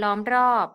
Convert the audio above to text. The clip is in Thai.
ล้อมรอบ